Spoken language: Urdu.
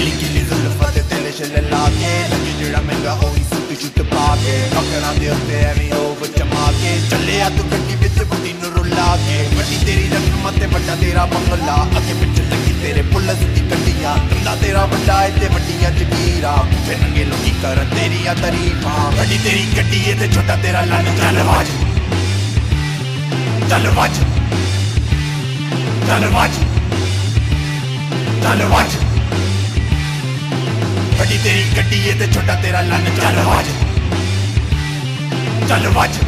گلی گلی زلفاں تے تیلے چھلے لا کے لگے جڑا مہنگا اوہی سوٹ شوٹ پا کے نوکراں دے اوتے ایویں او وچ ما کے چلیا تو گڈی وچ بڈی نو رلا کے بڈی تیری رقم تے بڑا تیرا بنگلا اگے پچھے لگی تیرے پلس دی گڈیاں گندا تیرا بڑا اے تے وڈیاں جگیرا پھر ننگے لوکی کرن تیریاں تعریفاں بڑی تیری گڈی اے تے چھوٹا تیرا لال چل واج چل واج چل واج چل واج تری گڈی تو چھوٹا تیرا لنگ چل آج چل آج